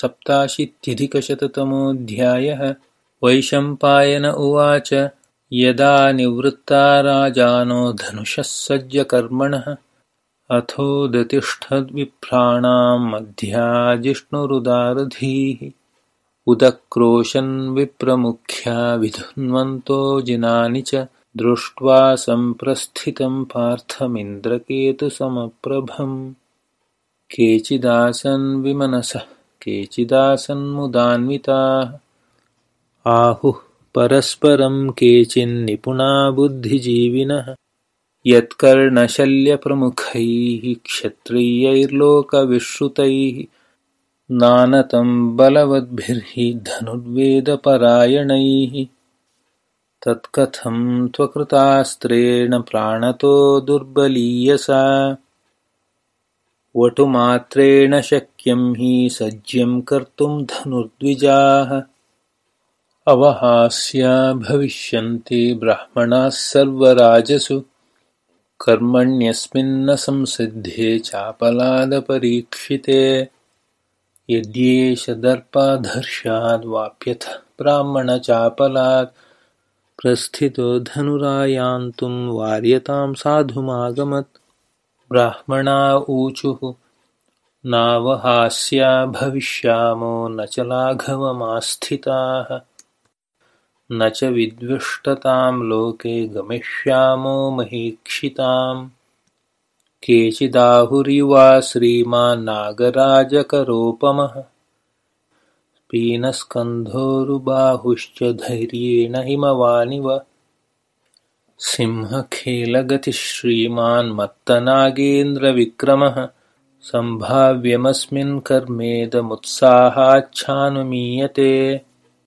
सप्ताशीत्यधिकशततमोऽध्यायः वैशम्पायन उवाच यदा निवृत्ता राजानो धनुषः सज्जकर्मणः अथोदतिष्ठद्विप्राणां मध्या जिष्णुरुदारधीः उदक्रोशन् विप्रमुख्या विधुन्वन्तो जिनानि च दृष्ट्वा सम्प्रस्थितं पार्थमिन्द्रकेतुसमप्रभम् केचिदासन् विमनसः केचिदासन्मुदान्विताः। आहुः परस्परं केचिन्निपुणा बुद्धिजीविनः। यत्कर्णशल्यप्रमुखैः क्षत्रियैर्लोकविश्रुतैः। नानतं बलवद्भिर्हि धनुर्वेदपरायणैः। तत्कथं त्वकृतास्त्रेण प्राणतो दुर्बलीयसा वटुमात्रेण शक्यं हि सज्यं कर्तुं धनुर्द्विजाः। अवहास्या भविष्यन्ति ब्राह्मणाः सर्वराजसु। कर्मण्यस्मिन्न संसिद्धे चापलादपरीक्षिते। यद्येष दर्पाधर्षाद्वाप्यथ ब्राह्मणचापलात् प्रस्थितो धनुरायान्तुं वार्यतां साधुमागमत् ब्राह्मणा ऊचुः। नावहास्या भविष्यामो न च लाघवमास्थिताः। न च विद्विष्टतां लोके गमिष्यामो महीक्षिताम्। केचिदाहुरिवा श्रीमान्नागराजकरोपमः। पीनस्कन्धोरुबाहुश्च धैर्येण हिमवानिव सिंहखेलगतिः श्रीमान्मत्तनागेन्द्रविक्रमः सम्भाव्यमस्मिन् कर्मेदमुत्साहाच्छानुमीयते